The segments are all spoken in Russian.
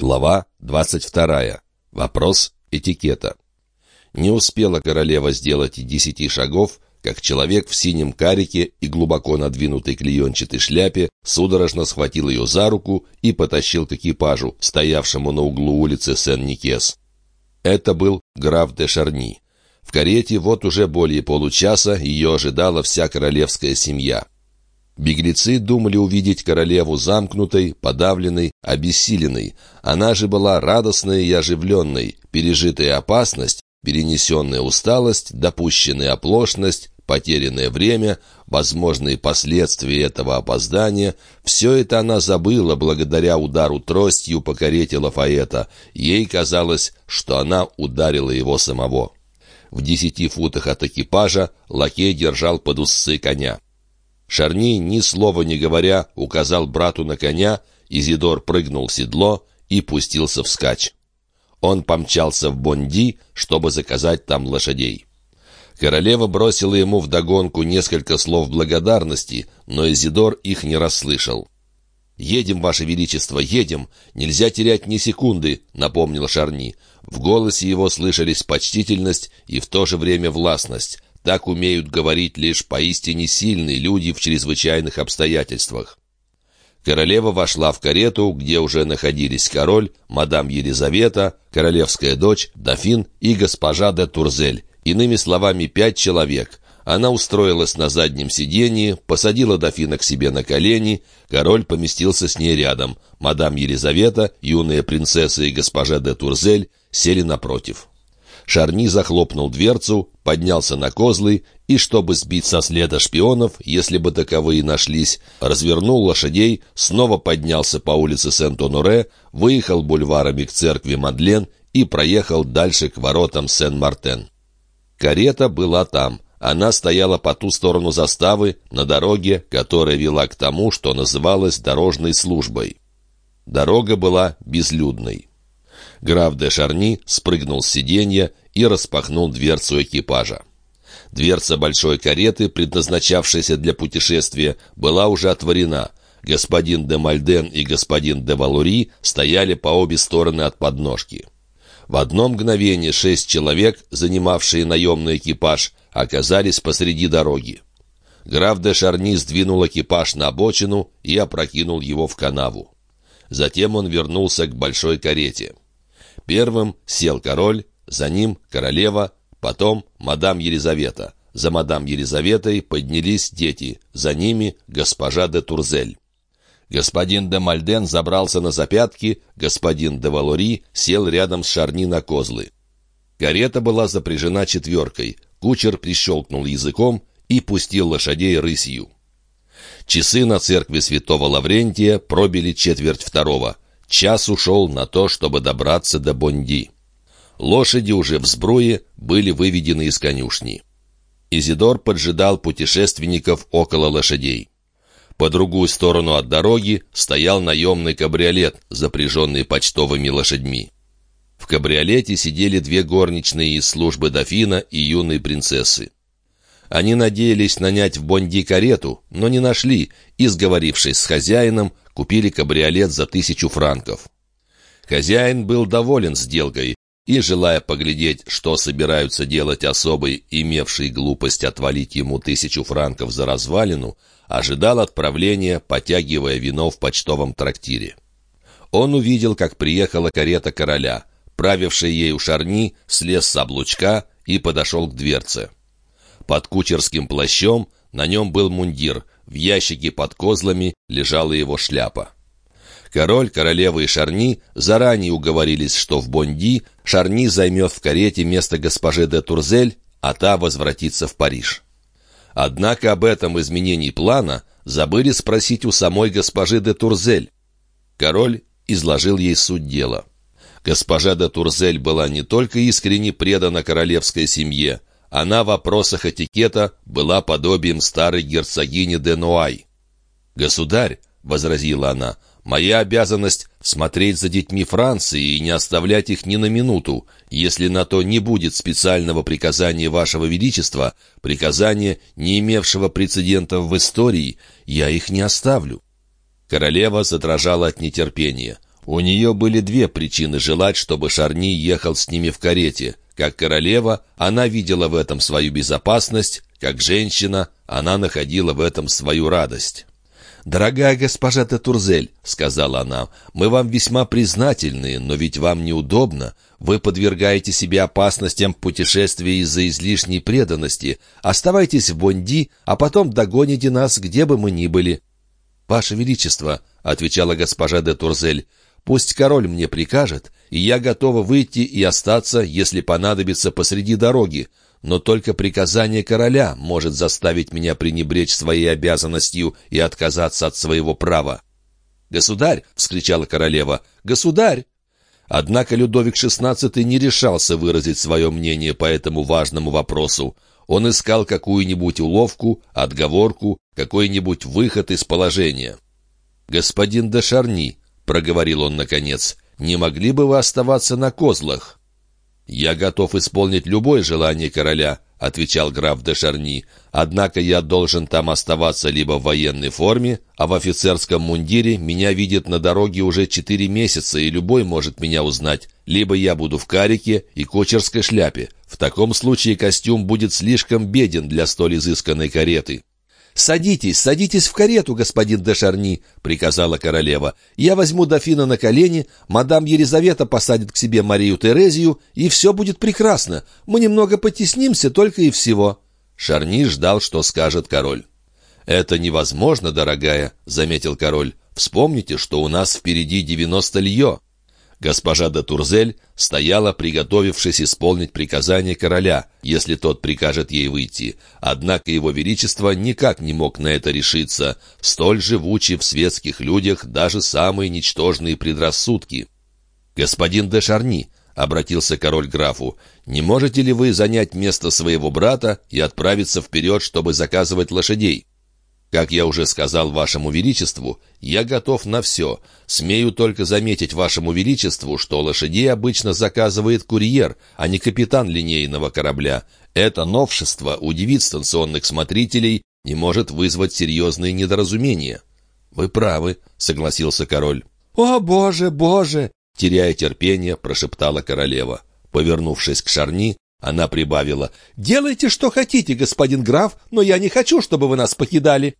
Глава 22. Вопрос этикета. Не успела королева сделать и десяти шагов, как человек в синем карике и глубоко надвинутой клеенчатой шляпе судорожно схватил ее за руку и потащил к экипажу, стоявшему на углу улицы Сен-Никес. Это был граф де Шарни. В карете вот уже более получаса ее ожидала вся королевская семья. Беглецы думали увидеть королеву замкнутой, подавленной, обессиленной. Она же была радостной и оживленной. Пережитая опасность, перенесенная усталость, допущенная оплошность, потерянное время, возможные последствия этого опоздания — все это она забыла благодаря удару тростью по карете Лафаэта. Ей казалось, что она ударила его самого. В десяти футах от экипажа лакей держал под усы коня. Шарни, ни слова не говоря, указал брату на коня, Изидор прыгнул в седло и пустился вскачь. Он помчался в Бонди, чтобы заказать там лошадей. Королева бросила ему вдогонку несколько слов благодарности, но Изидор их не расслышал. «Едем, Ваше Величество, едем! Нельзя терять ни секунды», — напомнил Шарни. В голосе его слышались почтительность и в то же время властность. Так умеют говорить лишь поистине сильные люди в чрезвычайных обстоятельствах. Королева вошла в карету, где уже находились король, мадам Елизавета, королевская дочь, дофин и госпожа де Турзель. Иными словами, пять человек. Она устроилась на заднем сиденье, посадила дофина к себе на колени, король поместился с ней рядом. Мадам Елизавета, юная принцесса и госпожа де Турзель сели напротив. Шарни захлопнул дверцу, поднялся на козлы и, чтобы сбить со следа шпионов, если бы таковые нашлись, развернул лошадей, снова поднялся по улице Сент-Оноре, выехал бульварами к церкви Мадлен и проехал дальше к воротам Сен-Мартен. Карета была там. Она стояла по ту сторону заставы, на дороге, которая вела к тому, что называлось дорожной службой. Дорога была безлюдной. Граф де Шарни спрыгнул с сиденья и распахнул дверцу экипажа. Дверца большой кареты, предназначавшейся для путешествия, была уже отворена. Господин де Мальден и господин де Валури стояли по обе стороны от подножки. В одно мгновение шесть человек, занимавшие наемный экипаж, оказались посреди дороги. Граф де Шарни сдвинул экипаж на обочину и опрокинул его в канаву. Затем он вернулся к большой карете. Первым сел король, за ним королева, потом мадам Елизавета. За мадам Елизаветой поднялись дети, за ними госпожа де Турзель. Господин де Мальден забрался на запятки, господин де Валори сел рядом с Шарни на козлы. Карета была запряжена четверкой, кучер прищелкнул языком и пустил лошадей рысью. Часы на церкви святого Лаврентия пробили четверть второго. Час ушел на то, чтобы добраться до Бонди. Лошади уже в сбруе были выведены из конюшни. Изидор поджидал путешественников около лошадей. По другую сторону от дороги стоял наемный кабриолет, запряженный почтовыми лошадьми. В кабриолете сидели две горничные из службы дофина и юной принцессы. Они надеялись нанять в Бонди карету, но не нашли и, сговорившись с хозяином, купили кабриолет за тысячу франков. Хозяин был доволен сделкой и, желая поглядеть, что собираются делать особый, имевший глупость отвалить ему тысячу франков за развалину, ожидал отправления, потягивая вино в почтовом трактире. Он увидел, как приехала карета короля. Правивший ею шарни слез с облучка и подошел к дверце. Под кучерским плащом на нем был мундир, в ящике под козлами лежала его шляпа. Король, королева и Шарни заранее уговорились, что в Бонди Шарни займет в карете место госпожи де Турзель, а та возвратится в Париж. Однако об этом изменении плана забыли спросить у самой госпожи де Турзель. Король изложил ей суть дела. Госпожа де Турзель была не только искренне предана королевской семье, она в вопросах этикета была подобием старой герцогини де Нуай. «Государь», — возразила она, — «моя обязанность — смотреть за детьми Франции и не оставлять их ни на минуту. Если на то не будет специального приказания Вашего Величества, приказания, не имевшего прецедента в истории, я их не оставлю». Королева задрожала от нетерпения. У нее были две причины желать, чтобы Шарни ехал с ними в карете. Как королева, она видела в этом свою безопасность, как женщина, она находила в этом свою радость. «Дорогая госпожа де Турзель», — сказала она, — «мы вам весьма признательны, но ведь вам неудобно. Вы подвергаете себе опасностям путешествия из-за излишней преданности. Оставайтесь в Бонди, а потом догоните нас, где бы мы ни были». «Ваше Величество», — отвечала госпожа де Турзель, — «пусть король мне прикажет, и я готова выйти и остаться, если понадобится посреди дороги но только приказание короля может заставить меня пренебречь своей обязанностью и отказаться от своего права. «Государь!» — вскричала королева. «Государь!» Однако Людовик XVI не решался выразить свое мнение по этому важному вопросу. Он искал какую-нибудь уловку, отговорку, какой-нибудь выход из положения. «Господин де Шарни», — проговорил он наконец, — «не могли бы вы оставаться на козлах?» «Я готов исполнить любое желание короля», — отвечал граф де Шарни. «Однако я должен там оставаться либо в военной форме, а в офицерском мундире меня видят на дороге уже четыре месяца, и любой может меня узнать. Либо я буду в карике и кочерской шляпе. В таком случае костюм будет слишком беден для столь изысканной кареты». «Садитесь, садитесь в карету, господин де Шарни», — приказала королева. «Я возьму дофина на колени, мадам Елизавета посадит к себе Марию Терезию, и все будет прекрасно. Мы немного потеснимся только и всего». Шарни ждал, что скажет король. «Это невозможно, дорогая», — заметил король. «Вспомните, что у нас впереди девяносто лье». Госпожа де Турзель стояла, приготовившись исполнить приказание короля, если тот прикажет ей выйти. Однако его величество никак не мог на это решиться, столь живучи в светских людях даже самые ничтожные предрассудки. «Господин де Шарни», — обратился король графу, — «не можете ли вы занять место своего брата и отправиться вперед, чтобы заказывать лошадей?» Как я уже сказал вашему величеству, я готов на все. Смею только заметить вашему величеству, что лошадей обычно заказывает курьер, а не капитан линейного корабля. Это новшество удивит станционных смотрителей и может вызвать серьезные недоразумения». «Вы правы», — согласился король. «О, боже, боже!» — теряя терпение, прошептала королева. Повернувшись к Шарни, она прибавила. «Делайте, что хотите, господин граф, но я не хочу, чтобы вы нас покидали».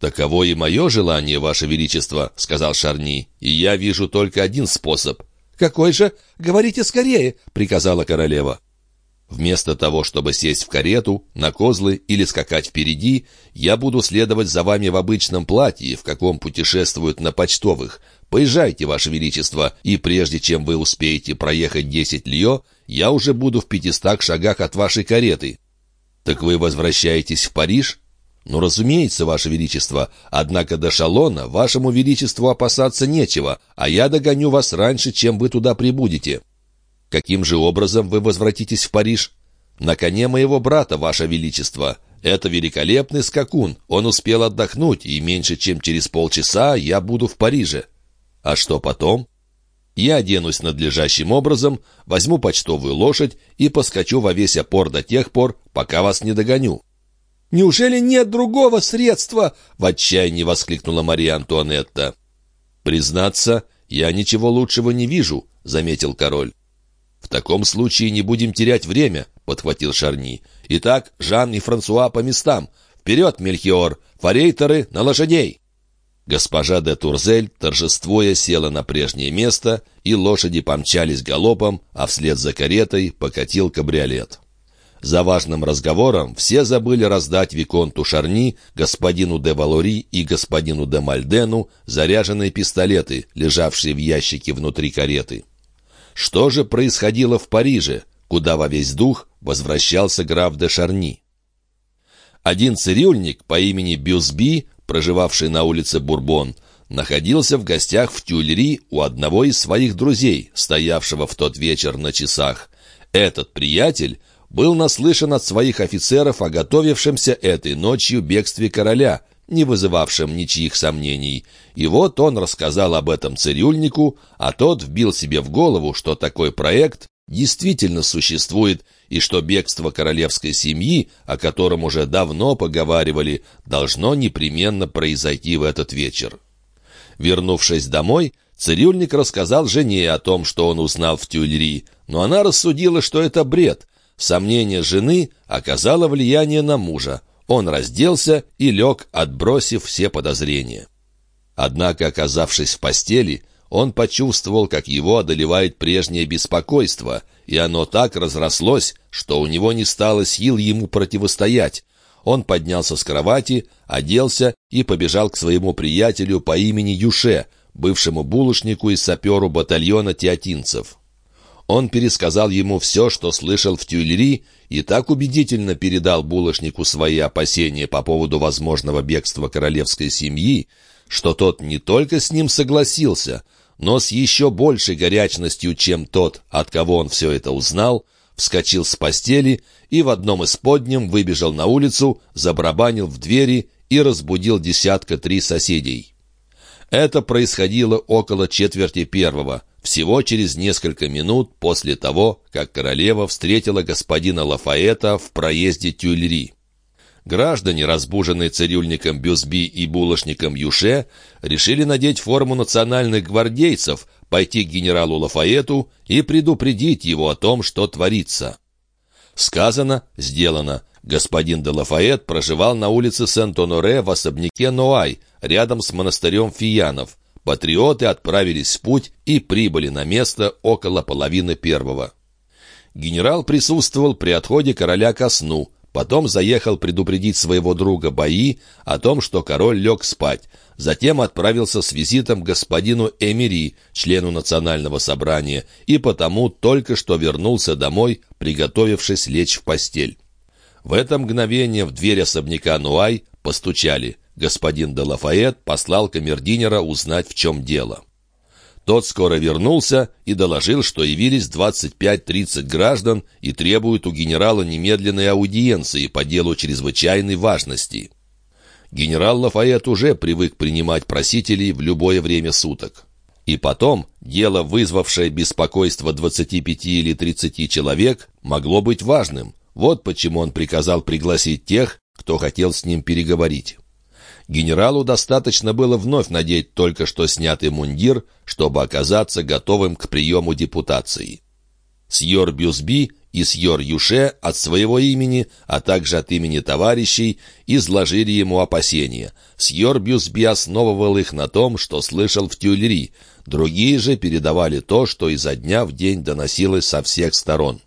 «Таково и мое желание, ваше величество», — сказал Шарни. «И я вижу только один способ». «Какой же? Говорите скорее», — приказала королева. Вместо того, чтобы сесть в карету, на козлы или скакать впереди, я буду следовать за вами в обычном платье, в каком путешествуют на почтовых. Поезжайте, Ваше Величество, и прежде чем вы успеете проехать десять лье, я уже буду в пятистах шагах от вашей кареты». «Так вы возвращаетесь в Париж?» «Ну, разумеется, Ваше Величество. Однако до Шалона Вашему Величеству опасаться нечего, а я догоню вас раньше, чем вы туда прибудете». «Каким же образом вы возвратитесь в Париж?» «На коне моего брата, Ваше Величество. Это великолепный скакун. Он успел отдохнуть, и меньше чем через полчаса я буду в Париже». А что потом? Я оденусь надлежащим образом, возьму почтовую лошадь и поскочу во весь опор до тех пор, пока вас не догоню». «Неужели нет другого средства?» — в отчаянии воскликнула Мария Антуанетта. «Признаться, я ничего лучшего не вижу», — заметил король. «В таком случае не будем терять время», — подхватил Шарни. «Итак, Жан и Франсуа по местам. Вперед, Мельхиор! Форейтеры на лошадей!» Госпожа де Турзель, торжествуя, села на прежнее место, и лошади помчались галопом, а вслед за каретой покатил кабриолет. За важным разговором все забыли раздать Виконту Шарни, господину де Валори и господину де Мальдену заряженные пистолеты, лежавшие в ящике внутри кареты. Что же происходило в Париже, куда во весь дух возвращался граф де Шарни? Один цирюльник по имени Бюсби проживавший на улице Бурбон, находился в гостях в Тюльри у одного из своих друзей, стоявшего в тот вечер на часах. Этот приятель был наслышан от своих офицеров о готовившемся этой ночью бегстве короля, не вызывавшем ничьих сомнений. И вот он рассказал об этом цирюльнику, а тот вбил себе в голову, что такой проект действительно существует, и что бегство королевской семьи, о котором уже давно поговаривали, должно непременно произойти в этот вечер. Вернувшись домой, Цирюльник рассказал жене о том, что он узнал в Тюльри, но она рассудила, что это бред. Сомнение жены оказало влияние на мужа. Он разделся и лег, отбросив все подозрения. Однако, оказавшись в постели, он почувствовал, как его одолевает прежнее беспокойство, и оно так разрослось, что у него не стало сил ему противостоять. Он поднялся с кровати, оделся и побежал к своему приятелю по имени Юше, бывшему булочнику и саперу батальона теотинцев. Он пересказал ему все, что слышал в Тюильри, и так убедительно передал булочнику свои опасения по поводу возможного бегства королевской семьи, что тот не только с ним согласился, но с еще большей горячностью, чем тот, от кого он все это узнал, вскочил с постели и в одном из подням выбежал на улицу, забрабанил в двери и разбудил десятка три соседей. Это происходило около четверти первого, всего через несколько минут после того, как королева встретила господина Лафаэта в проезде Тюльри. Граждане, разбуженные цирюльником Бюсби и булочником Юше, решили надеть форму национальных гвардейцев, пойти к генералу Лафаэту и предупредить его о том, что творится. Сказано, сделано. Господин де Лафайет проживал на улице Сент-Оноре в особняке Ноай, рядом с монастырем Фиянов. Патриоты отправились в путь и прибыли на место около половины первого. Генерал присутствовал при отходе короля ко сну, потом заехал предупредить своего друга Баи о том, что король лег спать, затем отправился с визитом к господину Эмири, члену национального собрания, и потому только что вернулся домой, приготовившись лечь в постель. В это мгновение в дверь особняка Нуай постучали. Господин де Лафайет послал камердинера узнать, в чем дело. Тот скоро вернулся и доложил, что явились 25-30 граждан и требуют у генерала немедленной аудиенции по делу чрезвычайной важности. Генерал Лафайет уже привык принимать просителей в любое время суток. И потом, дело, вызвавшее беспокойство 25 или 30 человек, могло быть важным. Вот почему он приказал пригласить тех, кто хотел с ним переговорить. Генералу достаточно было вновь надеть только что снятый мундир, чтобы оказаться готовым к приему депутации. Сьор Бюсби и Сьор Юше от своего имени, а также от имени товарищей, изложили ему опасения. Сьор Бюсби основывал их на том, что слышал в Тюльри, другие же передавали то, что изо дня в день доносилось со всех сторон.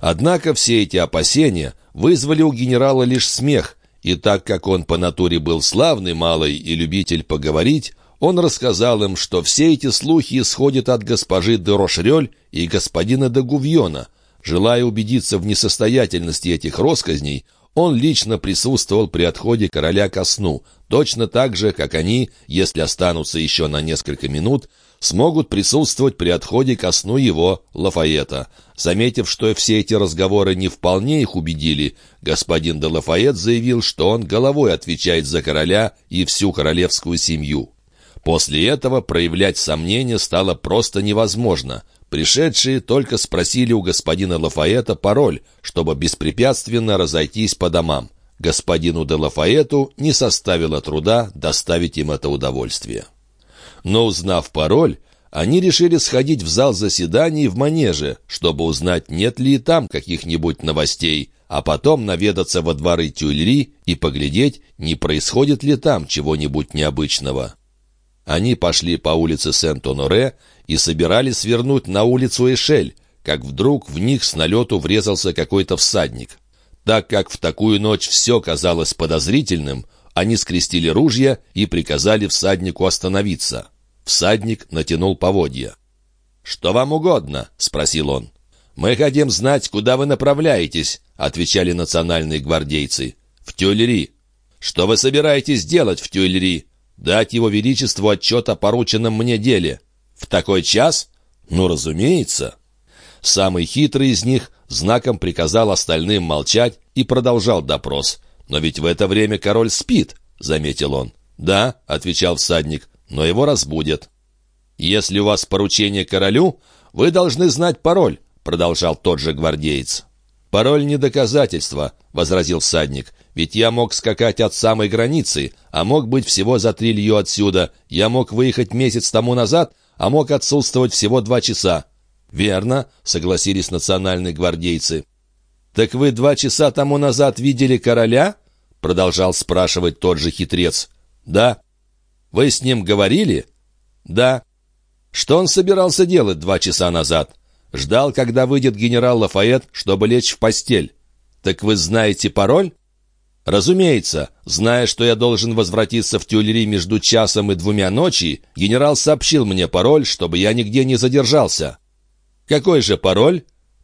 Однако все эти опасения вызвали у генерала лишь смех, и так как он по натуре был славный малый и любитель поговорить, он рассказал им, что все эти слухи исходят от госпожи де Рошрёль и господина де Гувьона. Желая убедиться в несостоятельности этих росказней, он лично присутствовал при отходе короля ко сну, точно так же, как они, если останутся еще на несколько минут, смогут присутствовать при отходе ко сну его, Лафаета. Заметив, что все эти разговоры не вполне их убедили, господин де Лафайет заявил, что он головой отвечает за короля и всю королевскую семью. После этого проявлять сомнения стало просто невозможно. Пришедшие только спросили у господина Лафаэта пароль, чтобы беспрепятственно разойтись по домам. Господину де Лафаэту не составило труда доставить им это удовольствие. Но узнав пароль, они решили сходить в зал заседаний в манеже, чтобы узнать, нет ли там каких-нибудь новостей, а потом наведаться во дворы Тюльри и поглядеть, не происходит ли там чего-нибудь необычного. Они пошли по улице Сент-Оноре и собирались свернуть на улицу Эшель, как вдруг в них с налету врезался какой-то всадник. Так как в такую ночь все казалось подозрительным, они скрестили ружья и приказали всаднику остановиться. Всадник натянул поводья. «Что вам угодно?» — спросил он. «Мы хотим знать, куда вы направляетесь», — отвечали национальные гвардейцы. «В Тюльри». «Что вы собираетесь делать в Тюльри?» «Дать его величеству отчет о порученном мне деле». «В такой час?» «Ну, разумеется». Самый хитрый из них знаком приказал остальным молчать и продолжал допрос. «Но ведь в это время король спит», — заметил он. «Да», — отвечал всадник, — «но его разбудят». «Если у вас поручение королю, вы должны знать пароль», — продолжал тот же гвардеец. «Пароль не доказательство», — возразил всадник. «Ведь я мог скакать от самой границы, а мог быть всего за три лью отсюда. Я мог выехать месяц тому назад, а мог отсутствовать всего два часа». «Верно», — согласились национальные гвардейцы. «Так вы два часа тому назад видели короля?» — продолжал спрашивать тот же хитрец. «Да». «Вы с ним говорили?» «Да». «Что он собирался делать два часа назад?» «Ждал, когда выйдет генерал Лафайет, чтобы лечь в постель». «Так вы знаете пароль?» Разумеется, зная, что я должен возвратиться в Тюльри между часом и двумя ночи, генерал сообщил мне пароль, чтобы я нигде не задержался. Какой же пароль?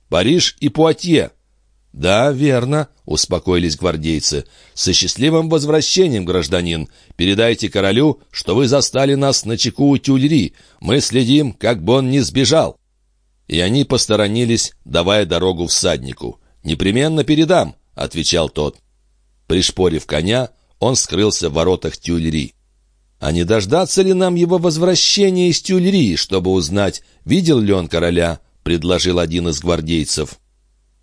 Париж и Пуатье. «Да, верно», — успокоились гвардейцы. «Со счастливым возвращением, гражданин. Передайте королю, что вы застали нас на чеку у Тюльри. Мы следим, как бы он не сбежал». И они посторонились, давая дорогу всаднику. «Непременно передам», — отвечал тот. Пришпорив коня, он скрылся в воротах Тюльри. А не дождаться ли нам его возвращения из Тюльри, чтобы узнать, видел ли он короля, предложил один из гвардейцев.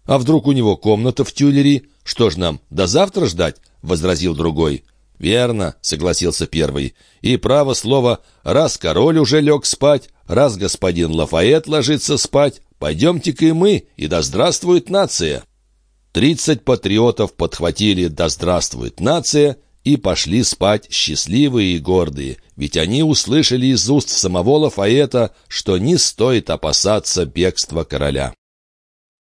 «А вдруг у него комната в Тюльри? Что ж нам, до завтра ждать?» — возразил другой. «Верно», — согласился первый. «И право слово, раз король уже лег спать, раз господин Лафайет ложится спать, пойдемте-ка и мы, и да здравствует нация!» Тридцать патриотов подхватили «Да здравствует нация!» и пошли спать счастливые и гордые, ведь они услышали из уст самого Лафаэта, что не стоит опасаться бегства короля.